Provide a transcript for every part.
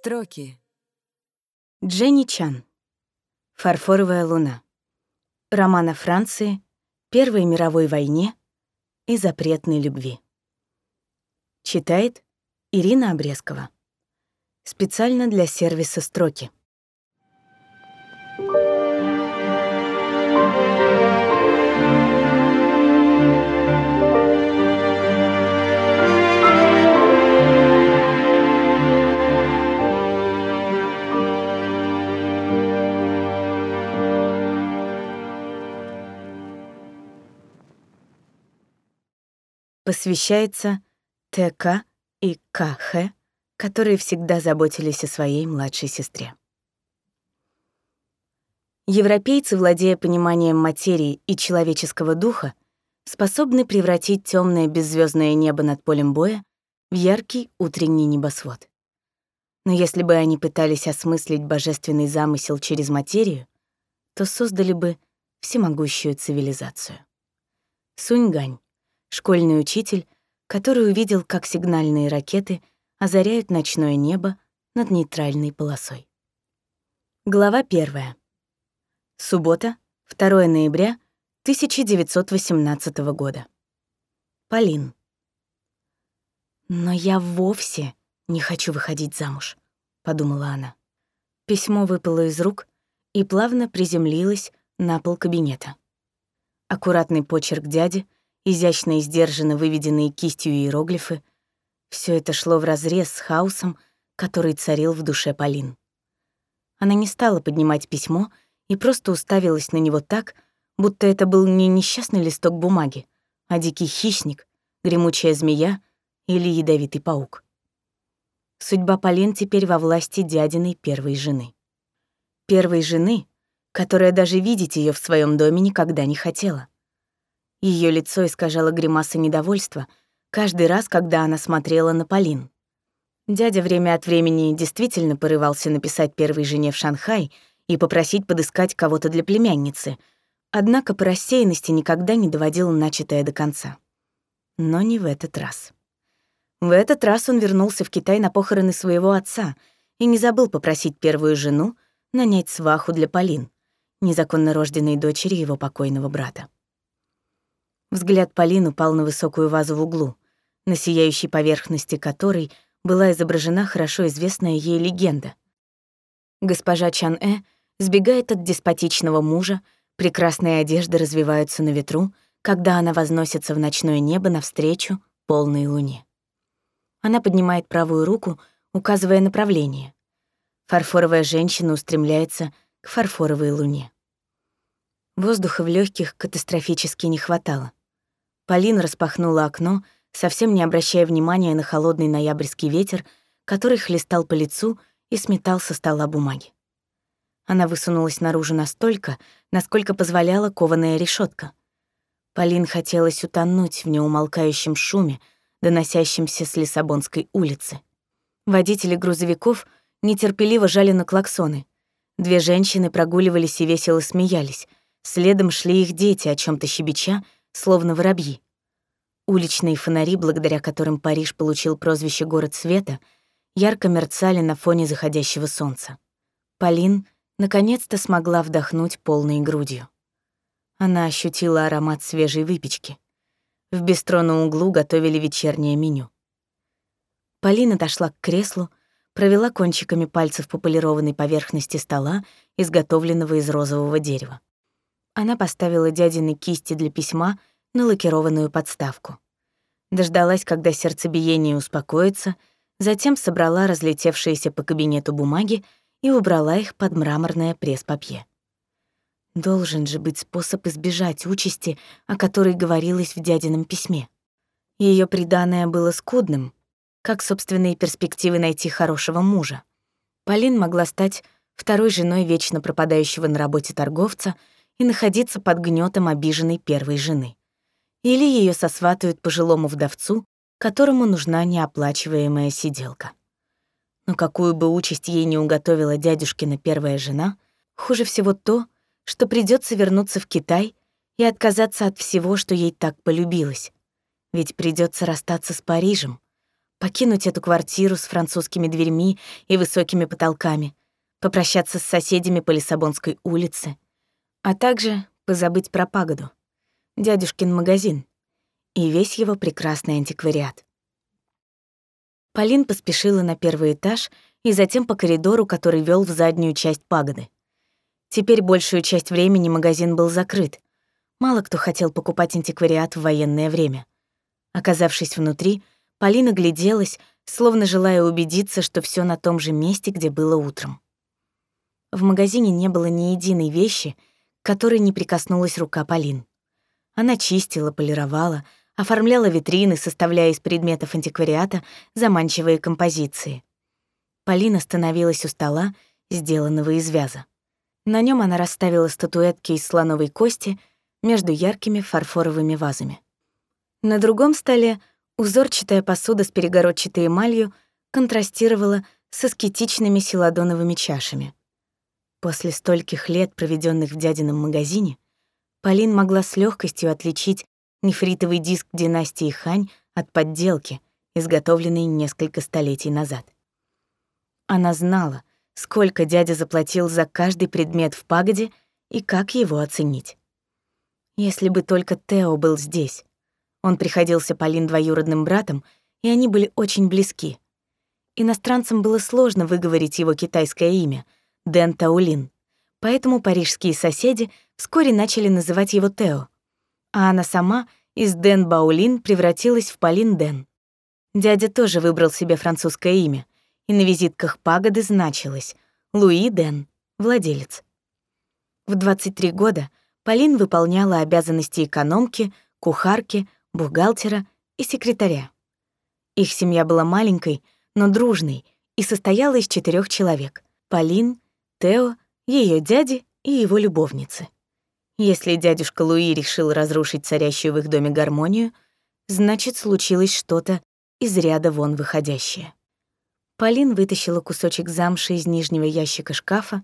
Строки. Дженни Чан. «Фарфоровая луна». Роман о Франции, Первой мировой войне и запретной любви. Читает Ирина Обрезкова. Специально для сервиса «Строки». Посвящается ТК и КХ, которые всегда заботились о своей младшей сестре. Европейцы, владея пониманием материи и человеческого духа, способны превратить темное беззвездное небо над полем боя в яркий утренний небосвод. Но если бы они пытались осмыслить божественный замысел через материю, то создали бы всемогущую цивилизацию. Суньгань школьный учитель, который увидел, как сигнальные ракеты озаряют ночное небо над нейтральной полосой. Глава первая. Суббота, 2 ноября 1918 года. Полин. «Но я вовсе не хочу выходить замуж», — подумала она. Письмо выпало из рук и плавно приземлилось на пол кабинета. Аккуратный почерк дяди — изящно и сдержанно выведенные кистью иероглифы — все это шло вразрез с хаосом, который царил в душе Полин. Она не стала поднимать письмо и просто уставилась на него так, будто это был не несчастный листок бумаги, а дикий хищник, гремучая змея или ядовитый паук. Судьба Полин теперь во власти дядиной первой жены. Первой жены, которая даже видеть ее в своем доме никогда не хотела. Ее лицо искажало гримаса недовольства каждый раз, когда она смотрела на Полин. Дядя время от времени действительно порывался написать первой жене в Шанхай и попросить подыскать кого-то для племянницы, однако по рассеянности никогда не доводил начатое до конца. Но не в этот раз. В этот раз он вернулся в Китай на похороны своего отца и не забыл попросить первую жену нанять сваху для Полин, незаконно рожденной дочери его покойного брата. Взгляд Полин упал на высокую вазу в углу, на сияющей поверхности которой была изображена хорошо известная ей легенда. Госпожа Чан-э сбегает от деспотичного мужа, прекрасные одежды развиваются на ветру, когда она возносится в ночное небо навстречу полной луне. Она поднимает правую руку, указывая направление. Фарфоровая женщина устремляется к фарфоровой луне. Воздуха в легких катастрофически не хватало. Полина распахнула окно, совсем не обращая внимания на холодный ноябрьский ветер, который хлестал по лицу и сметал со стола бумаги. Она высунулась наружу настолько, насколько позволяла кованая решетка. Полин хотелось утонуть в неумолкающем шуме, доносящемся с Лиссабонской улицы. Водители грузовиков нетерпеливо жали на клаксоны. Две женщины прогуливались и весело смеялись. Следом шли их дети, о чем то щебеча, словно воробьи. Уличные фонари, благодаря которым Париж получил прозвище «Город света», ярко мерцали на фоне заходящего солнца. Полин наконец-то смогла вдохнуть полной грудью. Она ощутила аромат свежей выпечки. В бистро на углу готовили вечернее меню. Полина дошла к креслу, провела кончиками пальцев по полированной поверхности стола, изготовленного из розового дерева. Она поставила дядины кисти для письма на лакированную подставку. Дождалась, когда сердцебиение успокоится, затем собрала разлетевшиеся по кабинету бумаги и убрала их под мраморное пресс-папье. Должен же быть способ избежать участи, о которой говорилось в дядином письме. Ее приданое было скудным, как собственные перспективы найти хорошего мужа. Полин могла стать второй женой вечно пропадающего на работе торговца — и находиться под гнетом обиженной первой жены. Или ее сосватают пожилому вдовцу, которому нужна неоплачиваемая сиделка. Но какую бы участь ей не уготовила дядюшкина первая жена, хуже всего то, что придется вернуться в Китай и отказаться от всего, что ей так полюбилось. Ведь придется расстаться с Парижем. покинуть эту квартиру с французскими дверьми и высокими потолками, попрощаться с соседями по Лиссабонской улице, а также позабыть про пагоду, дядюшкин магазин и весь его прекрасный антиквариат. Полин поспешила на первый этаж и затем по коридору, который вел в заднюю часть пагоды. Теперь большую часть времени магазин был закрыт. Мало кто хотел покупать антиквариат в военное время. Оказавшись внутри, Полина гляделась, словно желая убедиться, что все на том же месте, где было утром. В магазине не было ни единой вещи, которой не прикоснулась рука Полин. Она чистила, полировала, оформляла витрины, составляя из предметов антиквариата заманчивые композиции. Полина становилась у стола, сделанного из вяза. На нем она расставила статуэтки из слоновой кости между яркими фарфоровыми вазами. На другом столе узорчатая посуда с перегородчатой эмалью контрастировала с аскетичными селадоновыми чашами. После стольких лет, проведенных в дядином магазине, Полин могла с легкостью отличить нефритовый диск династии Хань от подделки, изготовленной несколько столетий назад. Она знала, сколько дядя заплатил за каждый предмет в пагоде и как его оценить. Если бы только Тео был здесь. Он приходился Полин двоюродным братом, и они были очень близки. Иностранцам было сложно выговорить его китайское имя — Дэн Таулин, поэтому парижские соседи вскоре начали называть его Тео, а она сама из Дэн Баулин превратилась в Полин Дэн. Дядя тоже выбрал себе французское имя, и на визитках пагоды значилось «Луи Дэн, владелец». В 23 года Полин выполняла обязанности экономки, кухарки, бухгалтера и секретаря. Их семья была маленькой, но дружной и состояла из четырех человек — Полин, Тео, ее дяди и его любовницы. Если дядюшка Луи решил разрушить царящую в их доме гармонию, значит, случилось что-то из ряда вон выходящее. Полин вытащила кусочек замши из нижнего ящика шкафа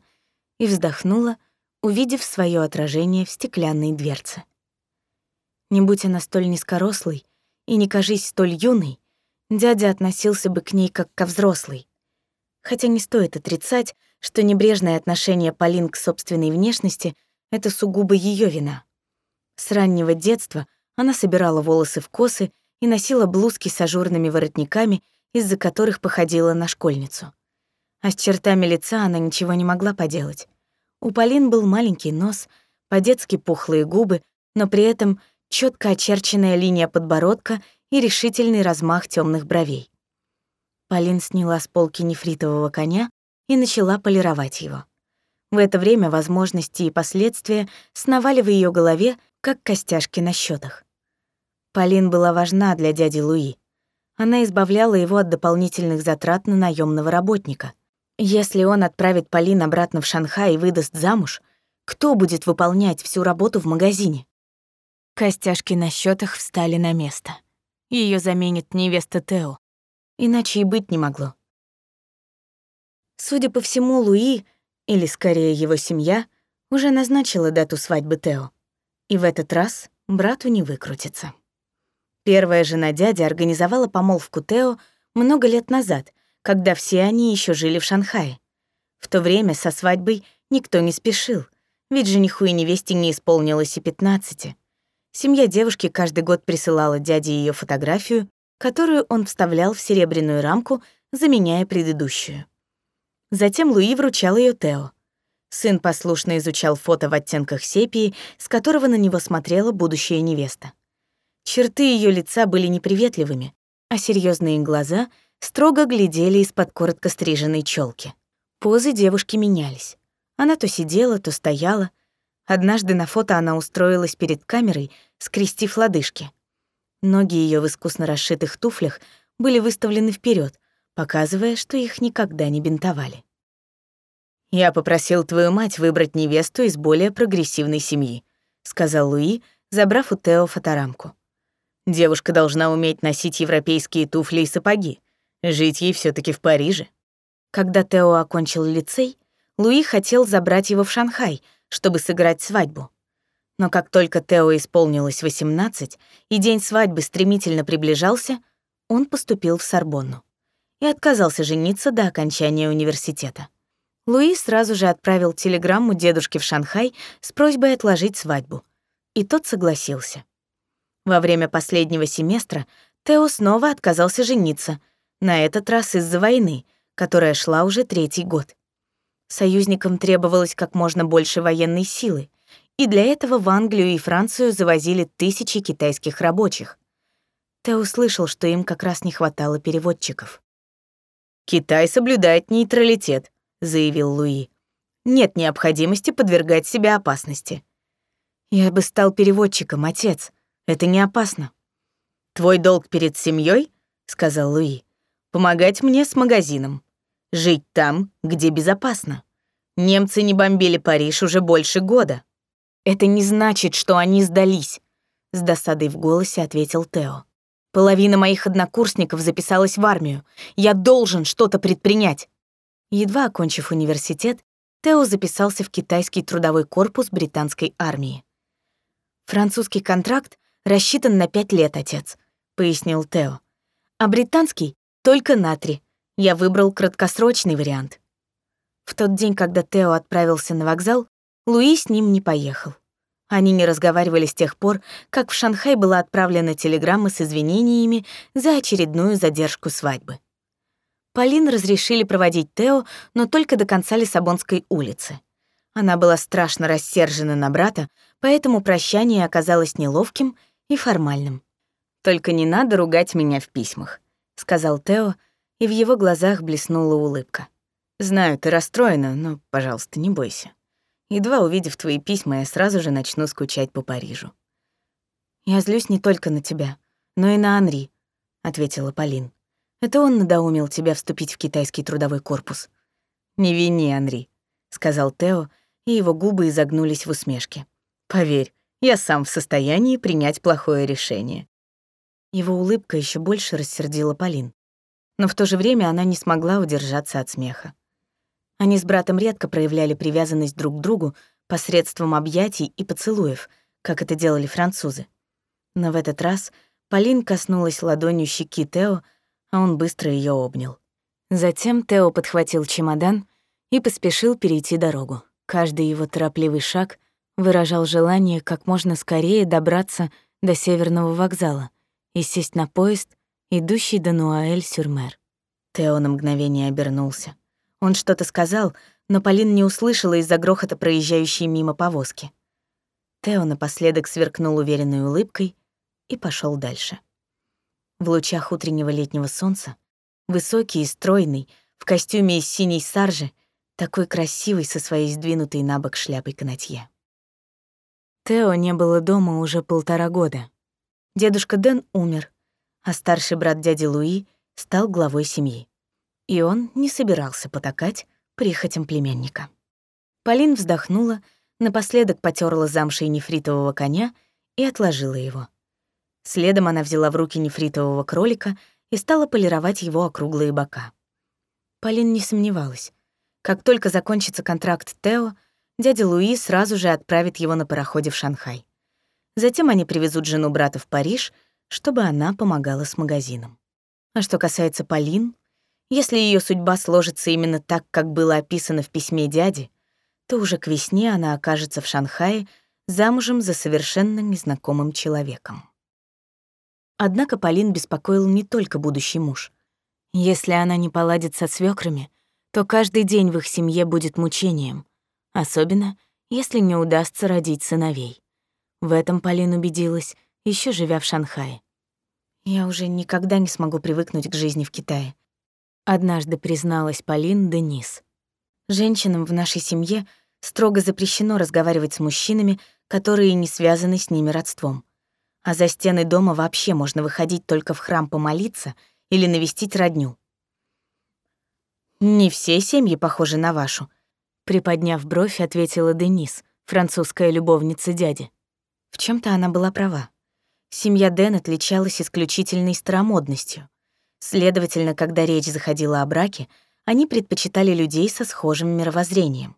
и вздохнула, увидев свое отражение в стеклянной дверце. Не будь она столь низкорослой и не кажись столь юной, дядя относился бы к ней как ко взрослой. Хотя не стоит отрицать, что небрежное отношение Полин к собственной внешности — это сугубо ее вина. С раннего детства она собирала волосы в косы и носила блузки с ажурными воротниками из-за которых походила на школьницу. А с чертами лица она ничего не могла поделать. У Полин был маленький нос, по-детски пухлые губы, но при этом четко очерченная линия подбородка и решительный размах темных бровей. Полин сняла с полки нефритового коня и начала полировать его. В это время возможности и последствия сновали в ее голове, как костяшки на счетах. Полин была важна для дяди Луи она избавляла его от дополнительных затрат на наемного работника. Если он отправит Полин обратно в Шанхай и выдаст замуж, кто будет выполнять всю работу в магазине? Костяшки на счетах встали на место. Ее заменит невеста Тео. Иначе и быть не могло. Судя по всему, Луи, или скорее его семья, уже назначила дату свадьбы Тео. И в этот раз брату не выкрутится. Первая жена дяди организовала помолвку Тео много лет назад, когда все они еще жили в Шанхае. В то время со свадьбой никто не спешил, ведь жениху и невесте не исполнилось и 15. Семья девушки каждый год присылала дяде ее фотографию, которую он вставлял в серебряную рамку, заменяя предыдущую. Затем Луи вручал ее Тео. Сын послушно изучал фото в оттенках сепии, с которого на него смотрела будущая невеста. Черты ее лица были неприветливыми, а серьезные глаза строго глядели из-под коротко стриженной челки. Позы девушки менялись. Она то сидела, то стояла. Однажды на фото она устроилась перед камерой, скрестив лодыжки. Ноги ее в искусно расшитых туфлях были выставлены вперед, показывая, что их никогда не бинтовали. «Я попросил твою мать выбрать невесту из более прогрессивной семьи», — сказал Луи, забрав у Тео фоторамку. Девушка должна уметь носить европейские туфли и сапоги. Жить ей все таки в Париже. Когда Тео окончил лицей, Луи хотел забрать его в Шанхай, чтобы сыграть свадьбу. Но как только Тео исполнилось 18, и день свадьбы стремительно приближался, он поступил в Сорбонну и отказался жениться до окончания университета. Луи сразу же отправил телеграмму дедушке в Шанхай с просьбой отложить свадьбу, и тот согласился. Во время последнего семестра Тео снова отказался жениться, на этот раз из-за войны, которая шла уже третий год. Союзникам требовалось как можно больше военной силы, и для этого в Англию и Францию завозили тысячи китайских рабочих. Тео услышал, что им как раз не хватало переводчиков. «Китай соблюдает нейтралитет», — заявил Луи. «Нет необходимости подвергать себя опасности». «Я бы стал переводчиком, отец. Это не опасно». «Твой долг перед семьей, сказал Луи, — «помогать мне с магазином. Жить там, где безопасно. Немцы не бомбили Париж уже больше года». «Это не значит, что они сдались», — с досадой в голосе ответил Тео. «Половина моих однокурсников записалась в армию. Я должен что-то предпринять». Едва окончив университет, Тео записался в китайский трудовой корпус британской армии. «Французский контракт рассчитан на пять лет, отец», — пояснил Тео. «А британский — только на три. Я выбрал краткосрочный вариант». В тот день, когда Тео отправился на вокзал, Луи с ним не поехал. Они не разговаривали с тех пор, как в Шанхай была отправлена телеграмма с извинениями за очередную задержку свадьбы. Полин разрешили проводить Тео, но только до конца Лиссабонской улицы. Она была страшно рассержена на брата, поэтому прощание оказалось неловким и формальным. «Только не надо ругать меня в письмах», — сказал Тео, и в его глазах блеснула улыбка. «Знаю, ты расстроена, но, пожалуйста, не бойся. Едва увидев твои письма, я сразу же начну скучать по Парижу. «Я злюсь не только на тебя, но и на Анри», — ответила Полин. «Это он надоумил тебя вступить в китайский трудовой корпус». «Не вини, Анри», — сказал Тео, и его губы изогнулись в усмешке. «Поверь, я сам в состоянии принять плохое решение». Его улыбка еще больше рассердила Полин. Но в то же время она не смогла удержаться от смеха. Они с братом редко проявляли привязанность друг к другу посредством объятий и поцелуев, как это делали французы. Но в этот раз Полин коснулась ладонью щеки Тео, а он быстро ее обнял. Затем Тео подхватил чемодан и поспешил перейти дорогу. Каждый его торопливый шаг выражал желание как можно скорее добраться до Северного вокзала и сесть на поезд, идущий до Нуаэль-Сюрмер. Тео на мгновение обернулся. Он что-то сказал, но Полин не услышала из-за грохота проезжающей мимо повозки. Тео напоследок сверкнул уверенной улыбкой и пошел дальше. В лучах утреннего летнего солнца, высокий и стройный, в костюме из синей саржи, такой красивый со своей сдвинутой на бок шляпой канатье. Тео не было дома уже полтора года. Дедушка Дэн умер, а старший брат дяди Луи стал главой семьи и он не собирался потакать прихотям племянника. Полин вздохнула, напоследок потерла замшей нефритового коня и отложила его. Следом она взяла в руки нефритового кролика и стала полировать его округлые бока. Полин не сомневалась. Как только закончится контракт Тео, дядя Луи сразу же отправит его на пароходе в Шанхай. Затем они привезут жену брата в Париж, чтобы она помогала с магазином. А что касается Полин, если ее судьба сложится именно так, как было описано в письме дяди, то уже к весне она окажется в Шанхае замужем за совершенно незнакомым человеком. Однако Полин беспокоил не только будущий муж. Если она не поладит со свекрами, то каждый день в их семье будет мучением, особенно если не удастся родить сыновей. В этом Полин убедилась, еще живя в Шанхае. Я уже никогда не смогу привыкнуть к жизни в Китае. Однажды призналась Полин Денис. Женщинам в нашей семье строго запрещено разговаривать с мужчинами, которые не связаны с ними родством. А за стены дома вообще можно выходить только в храм помолиться или навестить родню. «Не все семьи похожи на вашу», — приподняв бровь, ответила Денис, французская любовница дяди. В чем то она была права. Семья Дэн отличалась исключительной старомодностью. Следовательно, когда речь заходила о браке, они предпочитали людей со схожим мировоззрением.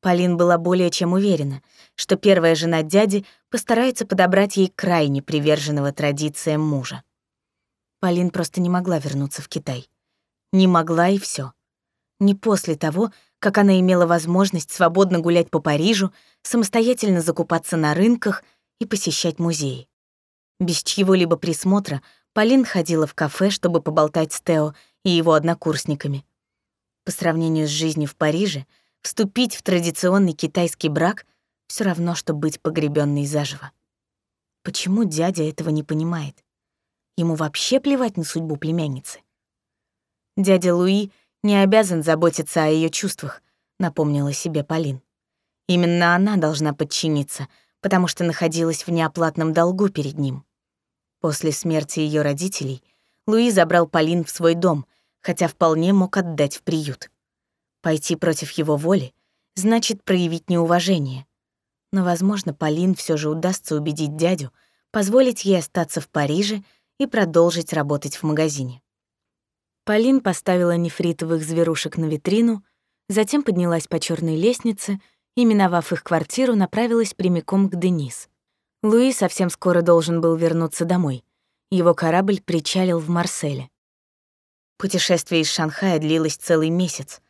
Полин была более чем уверена, что первая жена дяди постарается подобрать ей крайне приверженного традициям мужа. Полин просто не могла вернуться в Китай. Не могла и все. Не после того, как она имела возможность свободно гулять по Парижу, самостоятельно закупаться на рынках и посещать музеи. Без чьего-либо присмотра Полин ходила в кафе, чтобы поболтать с Тео и его однокурсниками. По сравнению с жизнью в Париже, вступить в традиционный китайский брак все равно, что быть погребенной заживо. Почему дядя этого не понимает? Ему вообще плевать на судьбу племянницы. Дядя Луи не обязан заботиться о ее чувствах, напомнила себе Полин. Именно она должна подчиниться, потому что находилась в неоплатном долгу перед ним. После смерти ее родителей Луи забрал Полин в свой дом, хотя вполне мог отдать в приют. Пойти против его воли значит проявить неуважение. Но, возможно, Полин все же удастся убедить дядю позволить ей остаться в Париже и продолжить работать в магазине. Полин поставила нефритовых зверушек на витрину, затем поднялась по черной лестнице и, миновав их квартиру, направилась прямиком к Денис. Луи совсем скоро должен был вернуться домой. Его корабль причалил в Марселе. Путешествие из Шанхая длилось целый месяц.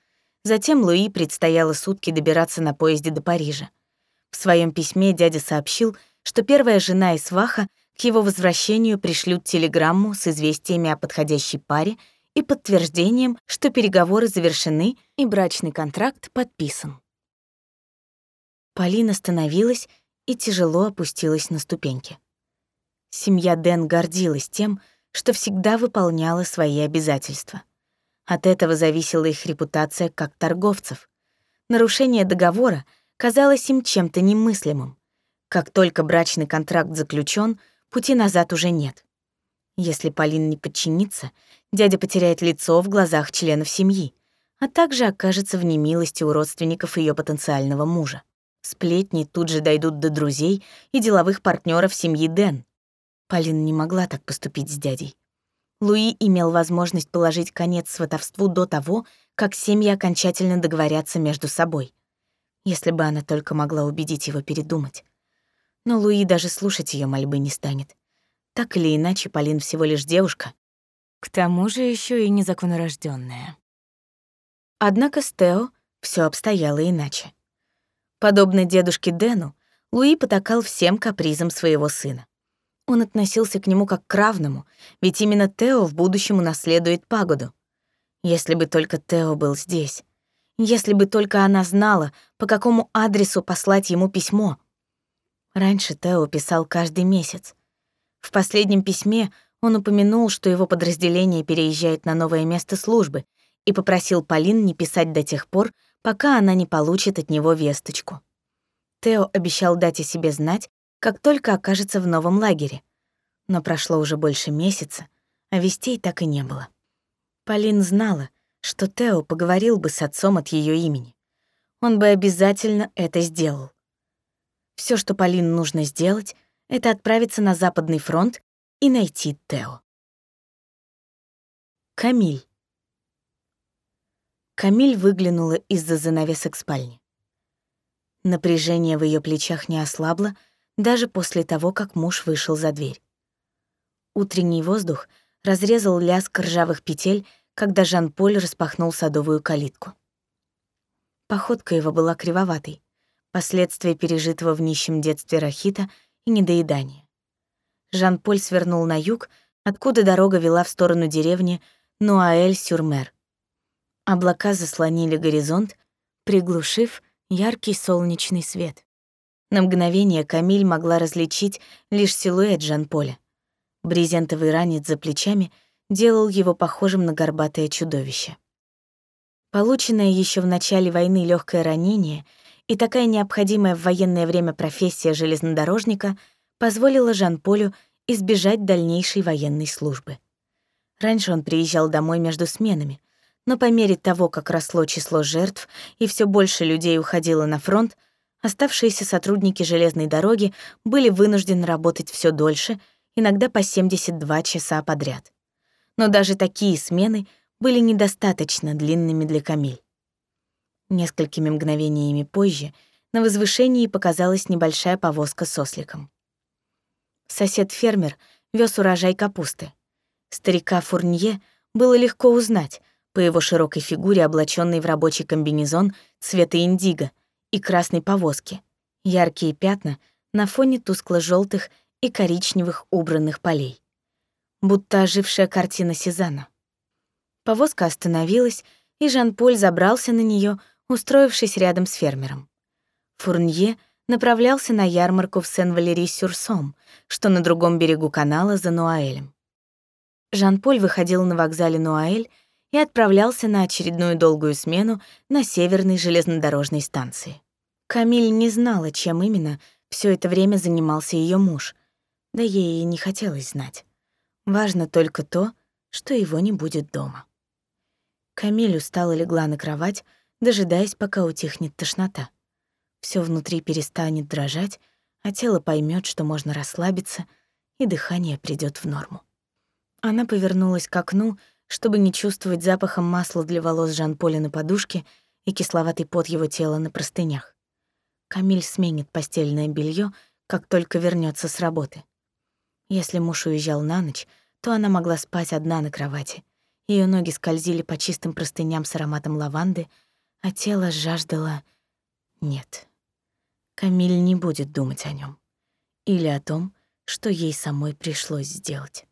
Затем Луи предстояло сутки добираться на поезде до Парижа. В своем письме дядя сообщил, что первая жена и сваха к его возвращению пришлют телеграмму с известиями о подходящей паре и подтверждением, что переговоры завершены и брачный контракт подписан. Полина остановилась и тяжело опустилась на ступеньки. Семья Дэн гордилась тем, что всегда выполняла свои обязательства. От этого зависела их репутация как торговцев. Нарушение договора казалось им чем-то немыслимым. Как только брачный контракт заключен, пути назад уже нет. Если Полин не подчинится, дядя потеряет лицо в глазах членов семьи, а также окажется в немилости у родственников ее потенциального мужа. Сплетни тут же дойдут до друзей и деловых партнеров семьи Дэн. Полин не могла так поступить с дядей. Луи имел возможность положить конец сватовству до того, как семьи окончательно договорятся между собой. Если бы она только могла убедить его передумать. Но Луи даже слушать ее мольбы не станет. Так или иначе, Полин всего лишь девушка. К тому же еще и незаконнорожденная. Однако с Тео все обстояло иначе. Подобно дедушке Дэну, Луи потакал всем капризам своего сына. Он относился к нему как к равному, ведь именно Тео в будущем унаследует пагоду. Если бы только Тео был здесь. Если бы только она знала, по какому адресу послать ему письмо. Раньше Тео писал каждый месяц. В последнем письме он упомянул, что его подразделение переезжает на новое место службы и попросил Полин не писать до тех пор, пока она не получит от него весточку. Тео обещал дать о себе знать, как только окажется в новом лагере. Но прошло уже больше месяца, а вестей так и не было. Полин знала, что Тео поговорил бы с отцом от ее имени. Он бы обязательно это сделал. Все, что Полин нужно сделать, это отправиться на Западный фронт и найти Тео. Камиль. Камиль выглянула из-за занавесок спальни. Напряжение в ее плечах не ослабло даже после того, как муж вышел за дверь. Утренний воздух разрезал лязг ржавых петель, когда Жан-Поль распахнул садовую калитку. Походка его была кривоватой, последствия пережитого в нищем детстве рахита — и недоедание. Жан-Поль свернул на юг, откуда дорога вела в сторону деревни Нуаэль-Сюрмер. Облака заслонили горизонт, приглушив яркий солнечный свет. На мгновение Камиль могла различить лишь силуэт Жан-Поля. Брезентовый ранец за плечами делал его похожим на горбатое чудовище. Полученное еще в начале войны легкое ранение — и такая необходимая в военное время профессия железнодорожника позволила Жан-Полю избежать дальнейшей военной службы. Раньше он приезжал домой между сменами, но по мере того, как росло число жертв и все больше людей уходило на фронт, оставшиеся сотрудники железной дороги были вынуждены работать все дольше, иногда по 72 часа подряд. Но даже такие смены были недостаточно длинными для Камиль. Несколькими мгновениями позже на возвышении показалась небольшая повозка с осликом. Сосед-фермер вез урожай капусты. Старика Фурнье было легко узнать по его широкой фигуре, облаченной в рабочий комбинезон цвета индиго и красной повозки, яркие пятна на фоне тускло желтых и коричневых убранных полей. Будто ожившая картина Сезана. Повозка остановилась, и Жан-Поль забрался на нее, устроившись рядом с фермером. Фурнье направлялся на ярмарку в Сен-Валери-Сюрсом, что на другом берегу канала за Нуаэлем. Жан-Поль выходил на вокзале Нуаэль и отправлялся на очередную долгую смену на северной железнодорожной станции. Камиль не знала, чем именно все это время занимался ее муж, да ей и не хотелось знать. Важно только то, что его не будет дома. Камиль устало легла на кровать, дожидаясь, пока утихнет тошнота. Все внутри перестанет дрожать, а тело поймет, что можно расслабиться, и дыхание придет в норму. Она повернулась к окну, чтобы не чувствовать запахом масла для волос Жан-Поля на подушке и кисловатый пот его тела на простынях. Камиль сменит постельное белье, как только вернется с работы. Если муж уезжал на ночь, то она могла спать одна на кровати — ее ноги скользили по чистым простыням с ароматом лаванды, а тело жаждало... Нет. Камиль не будет думать о нем Или о том, что ей самой пришлось сделать.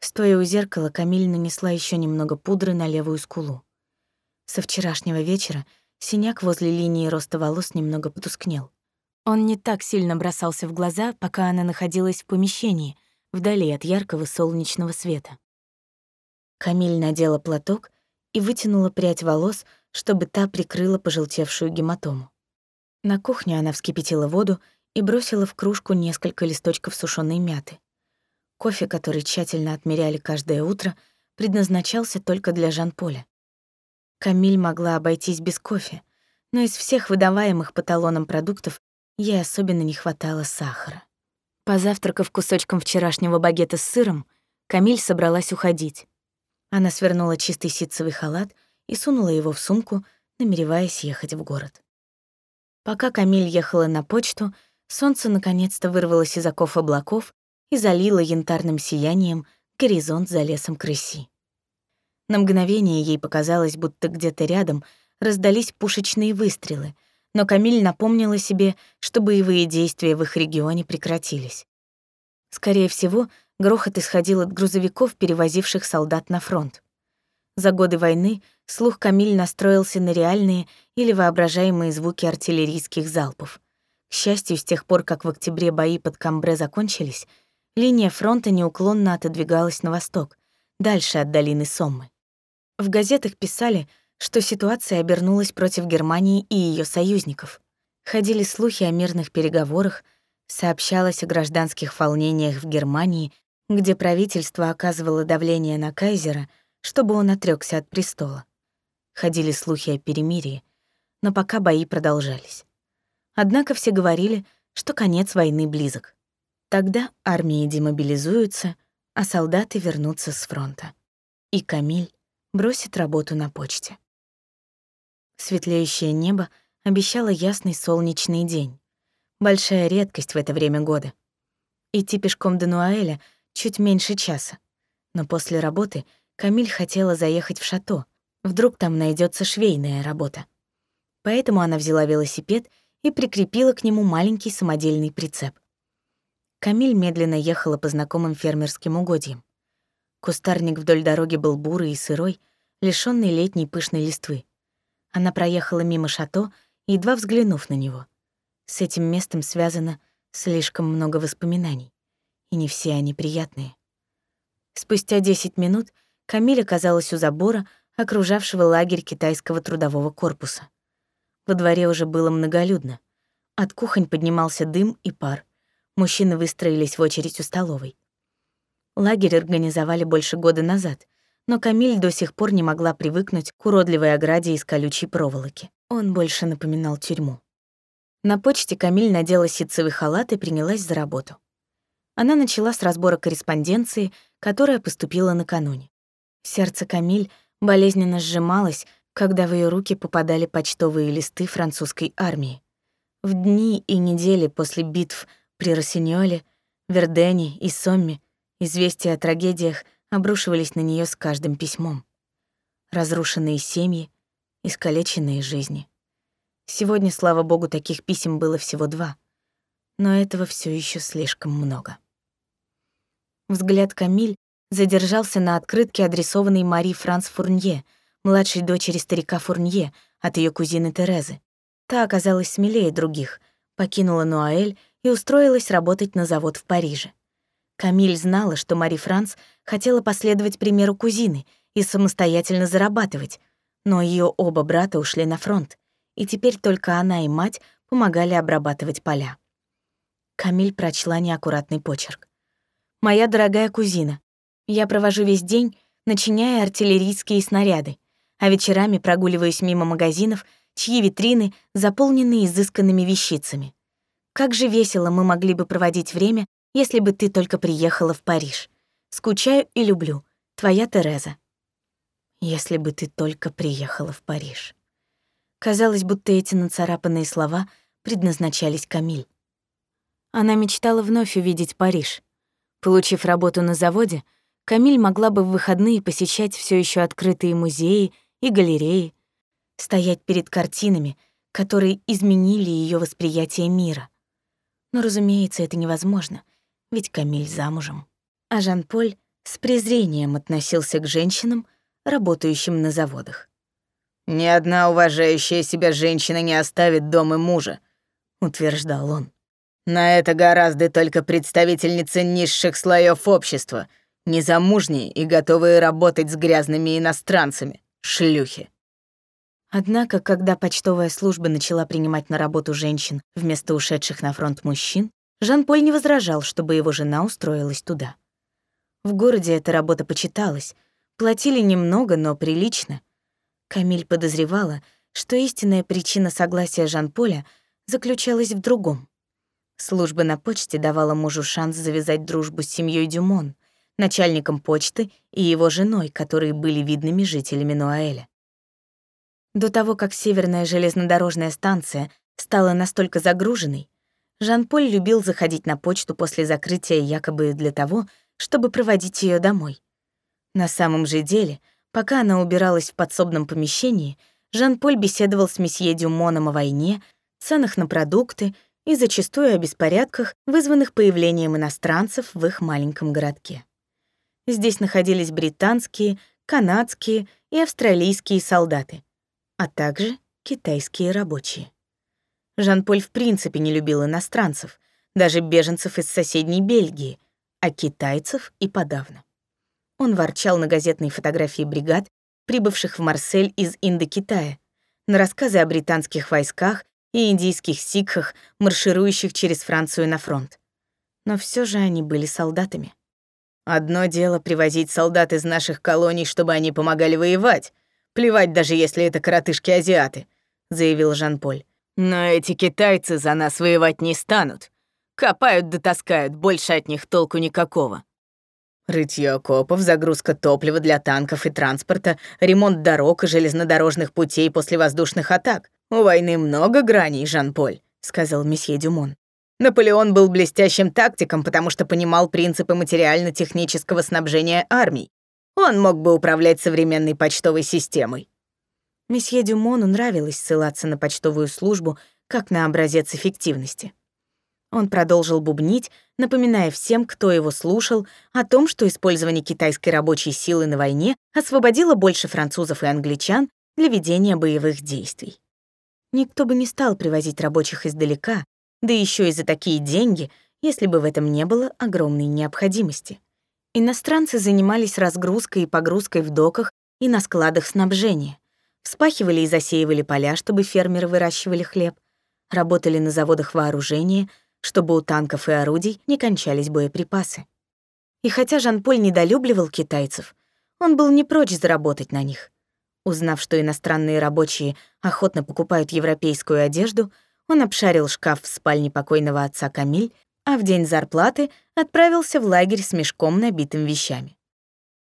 Стоя у зеркала, Камиль нанесла еще немного пудры на левую скулу. Со вчерашнего вечера синяк возле линии роста волос немного потускнел. Он не так сильно бросался в глаза, пока она находилась в помещении, вдали от яркого солнечного света. Камиль надела платок и вытянула прядь волос, чтобы та прикрыла пожелтевшую гематому. На кухне она вскипятила воду и бросила в кружку несколько листочков сушеной мяты. Кофе, который тщательно отмеряли каждое утро, предназначался только для Жан-Поля. Камиль могла обойтись без кофе, но из всех выдаваемых по талонам продуктов ей особенно не хватало сахара. Позавтракав кусочком вчерашнего багета с сыром, Камиль собралась уходить. Она свернула чистый ситцевый халат и сунула его в сумку, намереваясь ехать в город. Пока Камиль ехала на почту, солнце наконец-то вырвалось из оков облаков и залило янтарным сиянием горизонт за лесом крыси. На мгновение ей показалось, будто где-то рядом раздались пушечные выстрелы, но Камиль напомнила себе, что боевые действия в их регионе прекратились. Скорее всего, Грохот исходил от грузовиков, перевозивших солдат на фронт. За годы войны слух Камиль настроился на реальные или воображаемые звуки артиллерийских залпов. К счастью, с тех пор, как в октябре бои под Камбре закончились, линия фронта неуклонно отодвигалась на восток, дальше от долины Соммы. В газетах писали, что ситуация обернулась против Германии и ее союзников. Ходили слухи о мирных переговорах, сообщалось о гражданских волнениях в Германии где правительство оказывало давление на кайзера, чтобы он отрёкся от престола. Ходили слухи о перемирии, но пока бои продолжались. Однако все говорили, что конец войны близок. Тогда армии демобилизуются, а солдаты вернутся с фронта. И Камиль бросит работу на почте. Светлеющее небо обещало ясный солнечный день. Большая редкость в это время года. Идти пешком до Нуаэля — чуть меньше часа. Но после работы Камиль хотела заехать в шато. Вдруг там найдется швейная работа. Поэтому она взяла велосипед и прикрепила к нему маленький самодельный прицеп. Камиль медленно ехала по знакомым фермерским угодьям. Кустарник вдоль дороги был бурый и сырой, лишённый летней пышной листвы. Она проехала мимо шато, едва взглянув на него. С этим местом связано слишком много воспоминаний и не все они приятные. Спустя 10 минут Камиль оказалась у забора, окружавшего лагерь китайского трудового корпуса. Во дворе уже было многолюдно. От кухонь поднимался дым и пар. Мужчины выстроились в очередь у столовой. Лагерь организовали больше года назад, но Камиль до сих пор не могла привыкнуть к уродливой ограде из колючей проволоки. Он больше напоминал тюрьму. На почте Камиль надела ситцевый халат и принялась за работу. Она начала с разбора корреспонденции, которая поступила накануне. Сердце Камиль болезненно сжималось, когда в ее руки попадали почтовые листы французской армии. В дни и недели после битв при Рассиньоле, Вердене и Сомме известия о трагедиях обрушивались на нее с каждым письмом. Разрушенные семьи, искалеченные жизни. Сегодня, слава богу, таких писем было всего два, но этого все еще слишком много. Взгляд Камиль задержался на открытке, адресованной Мари Франс Фурнье, младшей дочери старика Фурнье, от ее кузины Терезы. Та оказалась смелее других, покинула Нуаэль и устроилась работать на завод в Париже. Камиль знала, что Мари Франс хотела последовать примеру кузины и самостоятельно зарабатывать, но ее оба брата ушли на фронт, и теперь только она и мать помогали обрабатывать поля. Камиль прочла неаккуратный почерк. «Моя дорогая кузина, я провожу весь день, начиняя артиллерийские снаряды, а вечерами прогуливаюсь мимо магазинов, чьи витрины заполнены изысканными вещицами. Как же весело мы могли бы проводить время, если бы ты только приехала в Париж. Скучаю и люблю. Твоя Тереза. Если бы ты только приехала в Париж. Казалось, будто эти нацарапанные слова предназначались Камиль. Она мечтала вновь увидеть Париж. Получив работу на заводе, Камиль могла бы в выходные посещать все еще открытые музеи и галереи, стоять перед картинами, которые изменили ее восприятие мира. Но, разумеется, это невозможно, ведь Камиль замужем. А Жан-Поль с презрением относился к женщинам, работающим на заводах. «Ни одна уважающая себя женщина не оставит дом и мужа», — утверждал он. «На это гораздо только представительницы низших слоев общества, незамужние и готовые работать с грязными иностранцами, шлюхи». Однако, когда почтовая служба начала принимать на работу женщин вместо ушедших на фронт мужчин, Жан-Поль не возражал, чтобы его жена устроилась туда. В городе эта работа почиталась, платили немного, но прилично. Камиль подозревала, что истинная причина согласия Жан-Поля заключалась в другом. Служба на почте давала мужу шанс завязать дружбу с семьей Дюмон, начальником почты и его женой, которые были видными жителями Нуаэля. До того, как северная железнодорожная станция стала настолько загруженной, Жан-Поль любил заходить на почту после закрытия якобы для того, чтобы проводить ее домой. На самом же деле, пока она убиралась в подсобном помещении, Жан-Поль беседовал с месье Дюмоном о войне, ценах на продукты и зачастую о беспорядках, вызванных появлением иностранцев в их маленьком городке. Здесь находились британские, канадские и австралийские солдаты, а также китайские рабочие. Жан-Поль в принципе не любил иностранцев, даже беженцев из соседней Бельгии, а китайцев и подавно. Он ворчал на газетные фотографии бригад, прибывших в Марсель из Индокитая, на рассказы о британских войсках и индийских сикхах, марширующих через Францию на фронт. Но все же они были солдатами. Одно дело привозить солдат из наших колоний, чтобы они помогали воевать. Плевать даже, если это коротышки-азиаты, заявил Жан-Поль. Но эти китайцы за нас воевать не станут. Копают да таскают, больше от них толку никакого. Рытье окопов, загрузка топлива для танков и транспорта, ремонт дорог и железнодорожных путей после воздушных атак. У войны много граней, Жан-Поль, сказал месье Дюмон. Наполеон был блестящим тактиком, потому что понимал принципы материально-технического снабжения армий. Он мог бы управлять современной почтовой системой. Месье Дюмону нравилось ссылаться на почтовую службу как на образец эффективности. Он продолжил бубнить, напоминая всем, кто его слушал, о том, что использование китайской рабочей силы на войне освободило больше французов и англичан для ведения боевых действий. Никто бы не стал привозить рабочих издалека, да еще и за такие деньги, если бы в этом не было огромной необходимости. Иностранцы занимались разгрузкой и погрузкой в доках и на складах снабжения. Вспахивали и засеивали поля, чтобы фермеры выращивали хлеб, работали на заводах вооружения, чтобы у танков и орудий не кончались боеприпасы. И хотя Жан-Поль недолюбливал китайцев, он был не прочь заработать на них. Узнав, что иностранные рабочие охотно покупают европейскую одежду, он обшарил шкаф в спальне покойного отца Камиль, а в день зарплаты отправился в лагерь с мешком, набитым вещами.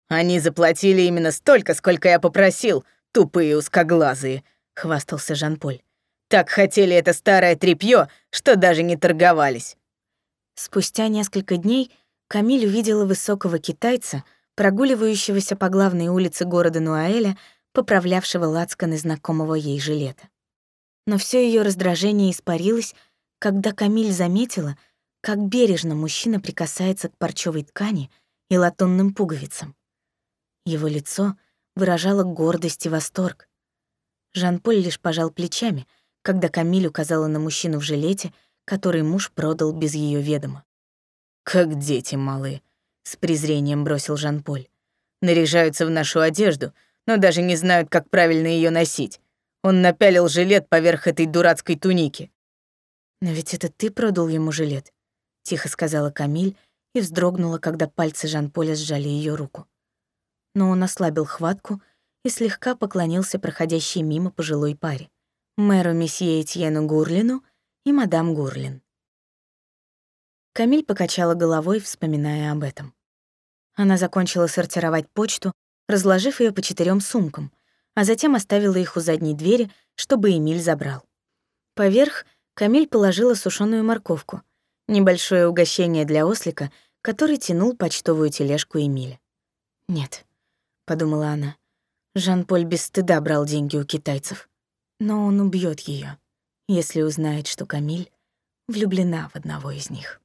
«Они заплатили именно столько, сколько я попросил», Тупые узкоглазые, хвастался Жан-Поль. Так хотели это старое тряпье, что даже не торговались. Спустя несколько дней Камиль увидела высокого китайца, прогуливающегося по главной улице города Нуаэля, поправлявшего лацканы знакомого ей жилета. Но все ее раздражение испарилось, когда Камиль заметила, как бережно мужчина прикасается к парчевой ткани и латунным пуговицам. Его лицо выражало гордость и восторг. Жан-Поль лишь пожал плечами, когда Камиль указала на мужчину в жилете, который муж продал без ее ведома. «Как дети малые», — с презрением бросил Жан-Поль. «Наряжаются в нашу одежду, но даже не знают, как правильно ее носить. Он напялил жилет поверх этой дурацкой туники». «Но ведь это ты продал ему жилет», — тихо сказала Камиль и вздрогнула, когда пальцы Жан-Поля сжали ее руку. Но он ослабил хватку и слегка поклонился проходящей мимо пожилой паре мэру месье Этьену Гурлину и мадам Гурлин. Камиль покачала головой, вспоминая об этом. Она закончила сортировать почту, разложив ее по четырем сумкам, а затем оставила их у задней двери, чтобы Эмиль забрал. Поверх Камиль положила сушеную морковку, небольшое угощение для ослика, который тянул почтовую тележку Эмиля. «Нет», — подумала она, — Жан-Поль без стыда брал деньги у китайцев. Но он убьет ее, если узнает, что Камиль влюблена в одного из них.